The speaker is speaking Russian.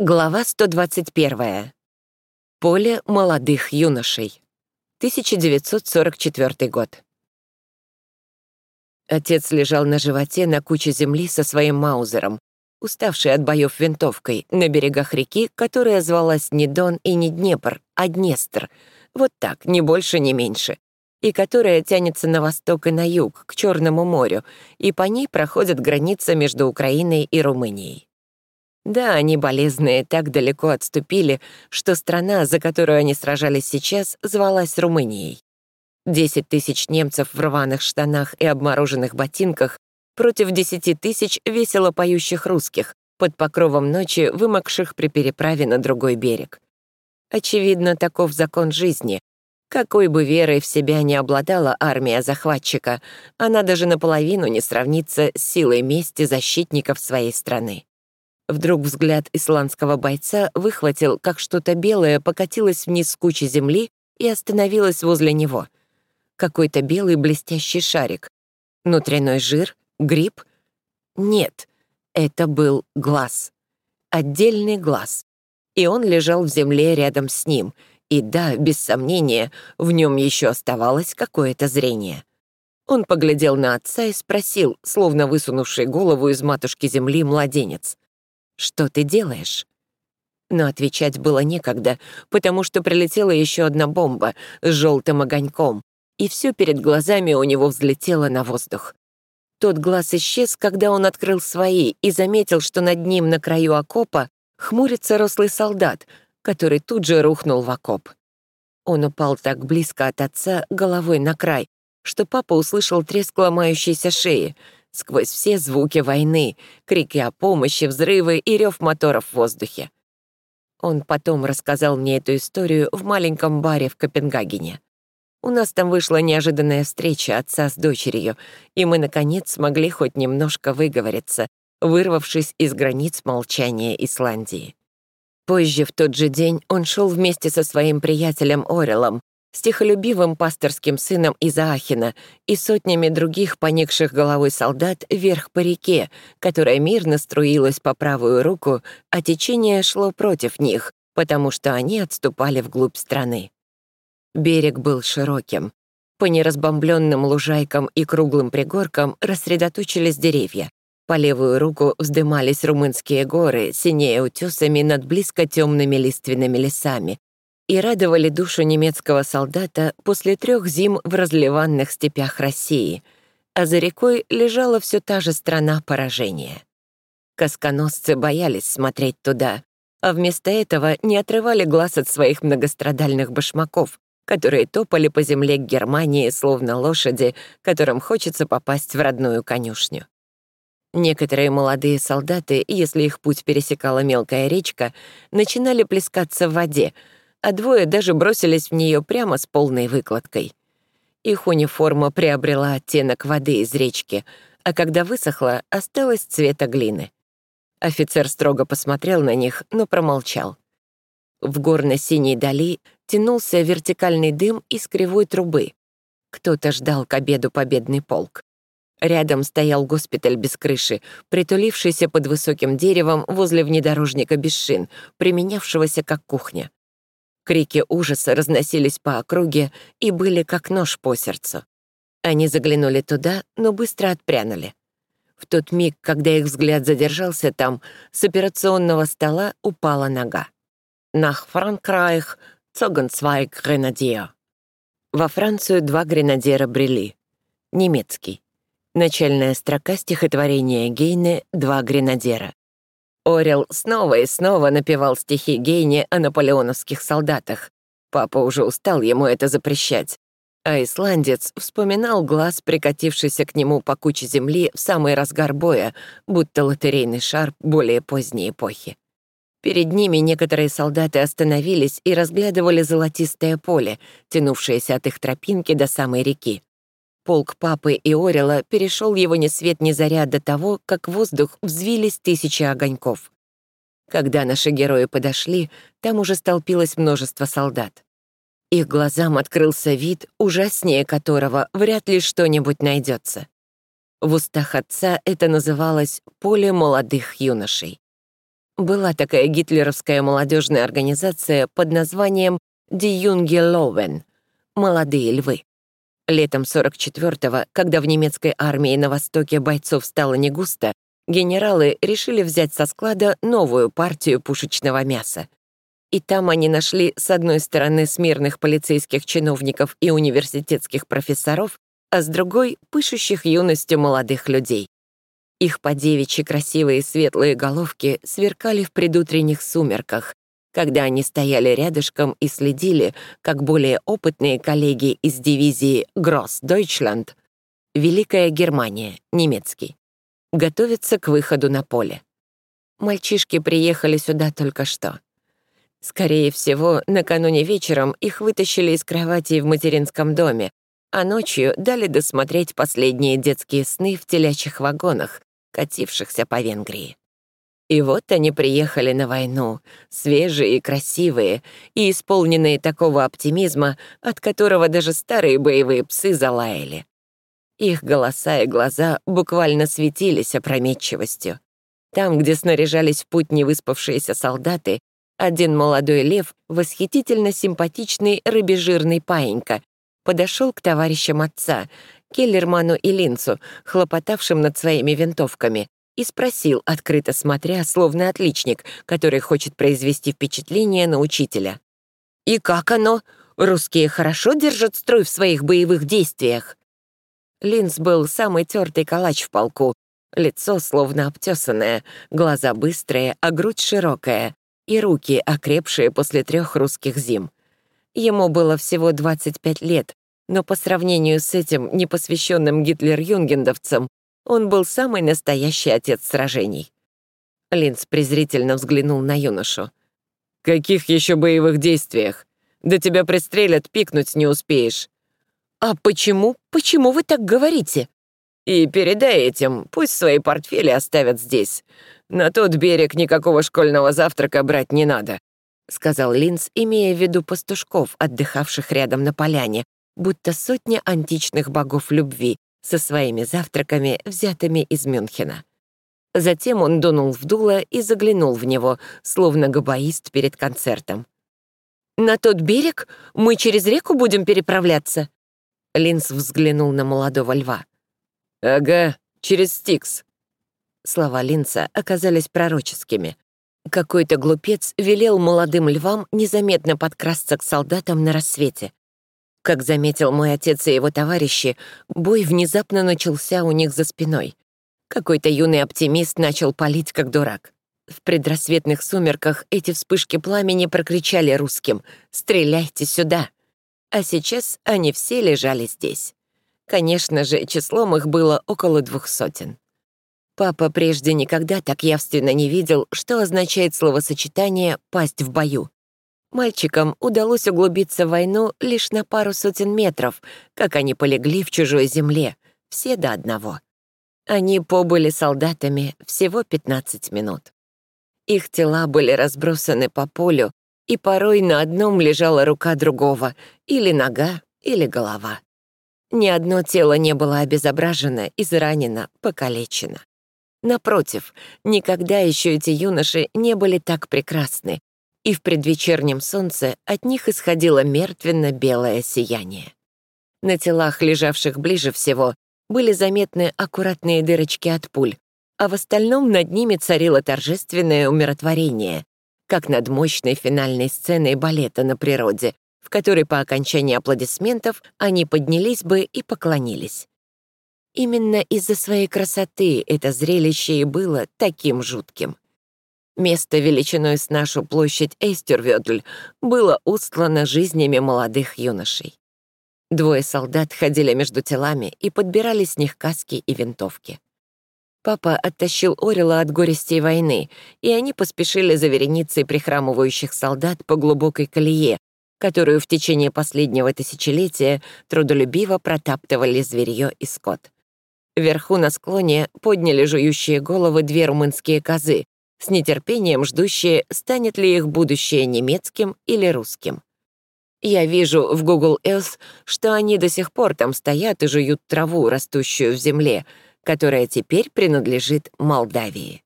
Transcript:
Глава 121. Поле молодых юношей. 1944 год. Отец лежал на животе на куче земли со своим маузером, уставший от боев винтовкой, на берегах реки, которая звалась не Дон и не Днепр, а Днестр. Вот так, ни больше, ни меньше. И которая тянется на восток и на юг, к Черному морю, и по ней проходит граница между Украиной и Румынией. Да, они болезные так далеко отступили, что страна, за которую они сражались сейчас, звалась Румынией. Десять тысяч немцев в рваных штанах и обмороженных ботинках против десяти тысяч весело поющих русских, под покровом ночи вымокших при переправе на другой берег. Очевидно, таков закон жизни. Какой бы верой в себя не обладала армия захватчика, она даже наполовину не сравнится с силой мести защитников своей страны. Вдруг взгляд исландского бойца выхватил, как что-то белое покатилось вниз с кучи земли и остановилось возле него. Какой-то белый блестящий шарик. Внутренной жир? Гриб? Нет, это был глаз. Отдельный глаз. И он лежал в земле рядом с ним. И да, без сомнения, в нем еще оставалось какое-то зрение. Он поглядел на отца и спросил, словно высунувший голову из матушки земли младенец. «Что ты делаешь?» Но отвечать было некогда, потому что прилетела еще одна бомба с желтым огоньком, и все перед глазами у него взлетело на воздух. Тот глаз исчез, когда он открыл свои и заметил, что над ним на краю окопа хмурится рослый солдат, который тут же рухнул в окоп. Он упал так близко от отца головой на край, что папа услышал треск ломающейся шеи — сквозь все звуки войны, крики о помощи, взрывы и рев моторов в воздухе. Он потом рассказал мне эту историю в маленьком баре в Копенгагене. У нас там вышла неожиданная встреча отца с дочерью, и мы, наконец, смогли хоть немножко выговориться, вырвавшись из границ молчания Исландии. Позже, в тот же день, он шел вместе со своим приятелем Орелом, с тихолюбивым пасторским сыном из Аахена и сотнями других поникших головой солдат вверх по реке, которая мирно струилась по правую руку, а течение шло против них, потому что они отступали вглубь страны. Берег был широким. По неразбомбленным лужайкам и круглым пригоркам рассредоточились деревья. По левую руку вздымались румынские горы, синее утесами над близко темными лиственными лесами, и радовали душу немецкого солдата после трех зим в разливанных степях России, а за рекой лежала все та же страна поражения. Косконосцы боялись смотреть туда, а вместо этого не отрывали глаз от своих многострадальных башмаков, которые топали по земле к Германии, словно лошади, которым хочется попасть в родную конюшню. Некоторые молодые солдаты, если их путь пересекала мелкая речка, начинали плескаться в воде, а двое даже бросились в нее прямо с полной выкладкой. Их униформа приобрела оттенок воды из речки, а когда высохла, осталась цвета глины. Офицер строго посмотрел на них, но промолчал. В горно-синей дали тянулся вертикальный дым из кривой трубы. Кто-то ждал к обеду победный полк. Рядом стоял госпиталь без крыши, притулившийся под высоким деревом возле внедорожника без шин, применявшегося как кухня. Крики ужаса разносились по округе и были как нож по сердцу. Они заглянули туда, но быстро отпрянули. В тот миг, когда их взгляд задержался там, с операционного стола упала нога. «Нах Франкрайх, Цогенцвайг Гренадио». Во Францию два гренадера брели. Немецкий. Начальная строка стихотворения Гейне «Два гренадера». Орел снова и снова напевал стихи Гейне о наполеоновских солдатах. Папа уже устал ему это запрещать. А исландец вспоминал глаз, прикатившийся к нему по куче земли в самый разгар боя, будто лотерейный шар более поздней эпохи. Перед ними некоторые солдаты остановились и разглядывали золотистое поле, тянувшееся от их тропинки до самой реки. Полк папы и Орела перешел его ни свет ни заря до того, как в воздух взвились тысячи огоньков. Когда наши герои подошли, там уже столпилось множество солдат. Их глазам открылся вид, ужаснее которого вряд ли что-нибудь найдется. В устах отца это называлось «поле молодых юношей». Была такая гитлеровская молодежная организация под названием «Die Junge Löwen» — «Молодые львы». Летом 44-го, когда в немецкой армии на Востоке бойцов стало не густо, генералы решили взять со склада новую партию пушечного мяса. И там они нашли с одной стороны смирных полицейских чиновников и университетских профессоров, а с другой — пышущих юностью молодых людей. Их подевичьи красивые светлые головки сверкали в предутренних сумерках, когда они стояли рядышком и следили, как более опытные коллеги из дивизии «Гросс Дойчланд» Великая Германия, немецкий, готовятся к выходу на поле. Мальчишки приехали сюда только что. Скорее всего, накануне вечером их вытащили из кровати в материнском доме, а ночью дали досмотреть последние детские сны в телячьих вагонах, катившихся по Венгрии. И вот они приехали на войну, свежие и красивые, и исполненные такого оптимизма, от которого даже старые боевые псы залаяли. Их голоса и глаза буквально светились опрометчивостью. Там, где снаряжались в путь невыспавшиеся солдаты, один молодой лев, восхитительно симпатичный рыбежирный паинька, подошел к товарищам отца, Келлерману и Линцу, хлопотавшим над своими винтовками, и спросил, открыто смотря, словно отличник, который хочет произвести впечатление на учителя. «И как оно? Русские хорошо держат строй в своих боевых действиях?» Линц был самый тертый калач в полку, лицо словно обтесанное, глаза быстрые, а грудь широкая, и руки, окрепшие после трех русских зим. Ему было всего 25 лет, но по сравнению с этим непосвященным гитлер-юнгендовцем он был самый настоящий отец сражений. Линц презрительно взглянул на юношу. «Каких еще боевых действиях? Да тебя пристрелят, пикнуть не успеешь». «А почему? Почему вы так говорите?» «И передай этим, пусть свои портфели оставят здесь. На тот берег никакого школьного завтрака брать не надо», — сказал Линц, имея в виду пастушков, отдыхавших рядом на поляне, будто сотня античных богов любви, со своими завтраками, взятыми из Мюнхена. Затем он дунул в дуло и заглянул в него, словно габаист перед концертом. «На тот берег? Мы через реку будем переправляться?» Линс взглянул на молодого льва. «Ага, через Стикс». Слова Линца оказались пророческими. Какой-то глупец велел молодым львам незаметно подкрасться к солдатам на рассвете. Как заметил мой отец и его товарищи, бой внезапно начался у них за спиной. Какой-то юный оптимист начал палить, как дурак. В предрассветных сумерках эти вспышки пламени прокричали русским «Стреляйте сюда!». А сейчас они все лежали здесь. Конечно же, числом их было около двух сотен. Папа прежде никогда так явственно не видел, что означает словосочетание «пасть в бою». Мальчикам удалось углубиться в войну лишь на пару сотен метров, как они полегли в чужой земле, все до одного. Они побыли солдатами всего 15 минут. Их тела были разбросаны по полю, и порой на одном лежала рука другого, или нога, или голова. Ни одно тело не было обезображено, изранено, покалечено. Напротив, никогда еще эти юноши не были так прекрасны, и в предвечернем солнце от них исходило мертвенно-белое сияние. На телах, лежавших ближе всего, были заметны аккуратные дырочки от пуль, а в остальном над ними царило торжественное умиротворение, как над мощной финальной сценой балета на природе, в которой по окончании аплодисментов они поднялись бы и поклонились. Именно из-за своей красоты это зрелище и было таким жутким. Место величиной с нашу площадь Эстервёдль было устлано жизнями молодых юношей. Двое солдат ходили между телами и подбирали с них каски и винтовки. Папа оттащил Орела от горестей войны, и они поспешили за вереницей прихрамывающих солдат по глубокой колее, которую в течение последнего тысячелетия трудолюбиво протаптывали зверье и скот. Вверху на склоне подняли жующие головы две румынские козы, с нетерпением ждущие, станет ли их будущее немецким или русским. Я вижу в Google Earth, что они до сих пор там стоят и жуют траву, растущую в земле, которая теперь принадлежит Молдавии.